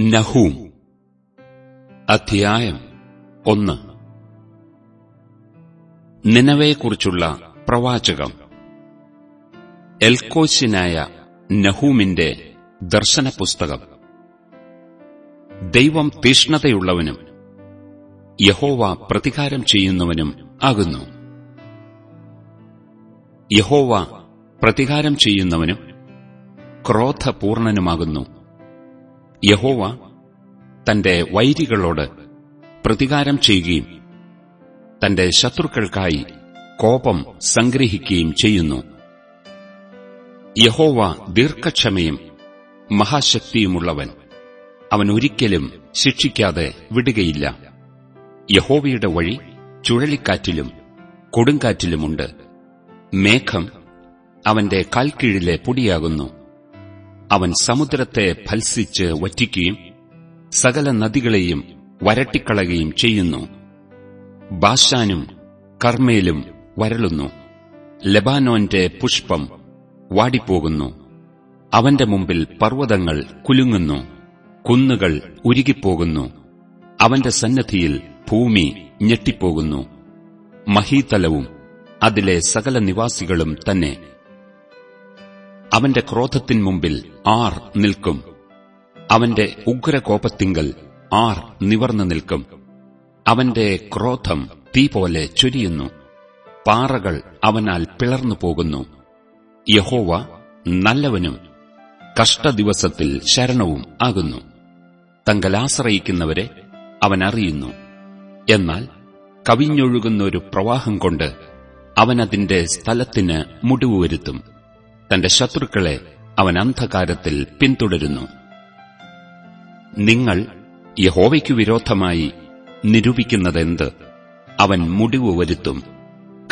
നഹൂം. അധ്യായം ഒന്ന്. നിനവയെക്കുറിച്ചുള്ള പ്രവാചകം. എൽക്കോശിനായ നഹൂമിന്റെ ദർശനപുസ്തകം. ദൈവം തീഷ്ണതയുള്ളവനും യഹോവ പ്രതികാരം ചെയ്യുന്നവനും ആകുന്നു. യഹോവ പ്രതികാരം ചെയ്യുന്നവനും ക്രോധപൂർണനുമാകുന്നു. യഹോവ തന്റെ വൈരികളോട് പ്രതികാരം ചെയ്യുകയും തന്റെ ശത്രുക്കൾക്കായി കോപം സംഗ്രഹിക്കുകയും ചെയ്യുന്നു. യഹോവ ദീർഘക്ഷമയും മഹാശക്തിയുമുള്ളവൻ. അവൻ ഒരിക്കലും ശിക്ഷിക്കാതെ വിടുകയില്ല. യഹോവയുടെ വഴി ചുഴലിക്കാറ്റിലും കൊടുങ്കാറ്റിലുമുണ്ട്. മേഘം അവന്റെ കാൽക്കീഴിലെ പൊടിയാകുന്നു. അവൻ സമുദ്രത്തെ ഫൽസിച്ച് വറ്റിക്കുകയും സകല നദികളെയും വരട്ടിക്കളയുകയും ചെയ്യുന്നു. ബാഷാനും കർമ്മേലും വരളുന്നു. ലബാനോന്റെ പുഷ്പം വാടിപ്പോകുന്നു. അവന്റെ മുമ്പിൽ പർവതങ്ങൾ കുലുങ്ങുന്നു. കുന്നുകൾ ഉരുകിപ്പോകുന്നു. അവന്റെ സന്നദ്ധിയിൽ ഭൂമി ഞെട്ടിപ്പോകുന്നു. മഹീതലവും അതിലെ സകല നിവാസികളും തന്നെ അവന്റെ ക്രോധത്തിൻ മുമ്പിൽ ആർ നിൽക്കും. അവന്റെ ഉഗ്രകോപത്തിങ്കൽ ആർ നിവർന്നു നിൽക്കും. അവന്റെ ക്രോധം തീ പോലെ ചൊരിയുന്നു. പാറകൾ അവനാൽ പിളർന്നു പോകുന്നു. യഹോവ നല്ലവനും കഷ്ടദിവസത്തിൽ ശരണവും ആകുന്നു. തങ്കലാശ്രയിക്കുന്നവരെ അവൻ അറിയുന്നു. എന്നാൽ കവിഞ്ഞൊഴുകുന്ന ഒരു പ്രവാഹം കൊണ്ട് അവനതിന്റെ സ്ഥലത്തിന് മുടിവ് വരുത്തും. തന്റെ ശത്രുക്കളെ അവൻ അന്ധകാരത്തിൽ പിന്തുടരുന്നു. നിങ്ങൾ യഹോവയ്ക്കു വിരോധമായി നിരൂപിക്കുന്നതെന്ത്? അവൻ മുടിവ് വരുത്തും.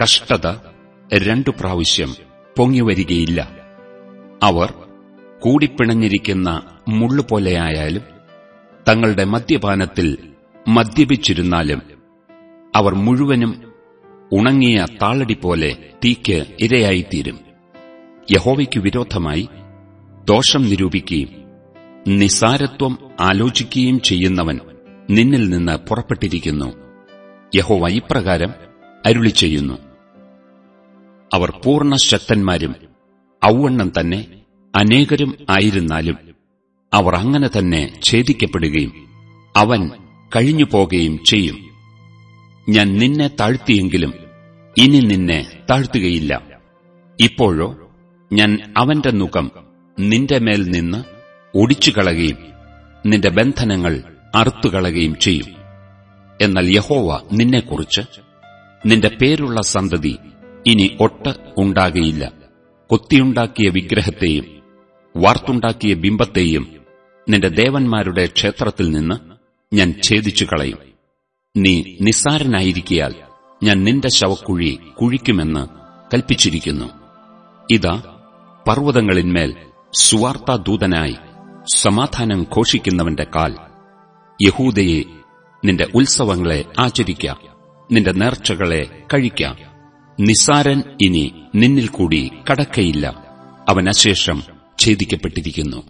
കഷ്ടത രണ്ടു പ്രാവശ്യം പൊങ്ങിവരികയില്ല അവർ കൂടിപ്പിണഞ്ഞിരിക്കുന്ന മുള്ളുപോലെയായാലും തങ്ങളുടെ മദ്യപാനത്തിൽ മദ്യപിച്ചിരുന്നാലും അവർ മുഴുവനും ഉണങ്ങിയ താളടി പോലെ തീക്ക് ഇരയായിത്തീരും. യഹോവയ്ക്കു വിരോധമായി ദോഷം നിരൂപിക്കുകയും നിസാരത്വം ആലോചിക്കുകയും ചെയ്യുന്നവൻ നിന്നിൽ നിന്ന് പുറപ്പെട്ടിരിക്കുന്നു. യഹോവ ഇപ്രകാരം അരുളി ചെയ്യുന്നു. അവർ പൂർണ ശക്തന്മാരും ഔവണ്ണം തന്നെ അനേകരും ആയിരുന്നാലും അവർ അങ്ങനെ തന്നെ ഛേദിക്കപ്പെടുകയും അവൻ കഴിഞ്ഞു പോകുകയും ചെയ്യും. ഞാൻ നിന്നെ താഴ്ത്തിയെങ്കിലും ഇനി നിന്നെ താഴ്ത്തുകയില്ല. ഇപ്പോഴോ ഞാൻ അവന്റെ മുഖം നിന്റെ മേൽ നിന്ന് ഒടിച്ചുകളയുകയും നിന്റെ ബന്ധനങ്ങൾ അറുത്തുകളയുകയും ചെയ്യും. എന്നാൽ യഹോവ നിന്നെക്കുറിച്ച് നിന്റെ പേരുള്ള സന്തതി ഇനി ഒട്ട് ഉണ്ടാകയില്ല. കൊത്തിയുണ്ടാക്കിയ വിഗ്രഹത്തെയും വാർത്തുണ്ടാക്കിയ ബിംബത്തെയും നിന്റെ ദേവന്മാരുടെ ക്ഷേത്രത്തിൽ നിന്ന് ഞാൻ ഛേദിച്ചു കളയും നീ നിസ്സാരനായിരിക്കാൽ ഞാൻ നിന്റെ ശവക്കുഴി കുഴിക്കുമെന്ന് കൽപ്പിച്ചിരിക്കുന്നു. ഇതാ പർവതങ്ങളിന്മേൽ സുവാർത്താദൂതനായി സമാധാനം ഘോഷിക്കുന്നവന്റെ കാൽ. യഹൂദയെ നിന്റെ ഉത്സവങ്ങളെ ആചരിക്ക നിന്റെ നേർച്ചകളെ കഴിക്ക. നിസാരൻ ഇനി നിന്നിൽ കൂടി കടക്കയില്ല. അവൻ അശേഷം ഛേദിക്കപ്പെട്ടിരിക്കുന്നു.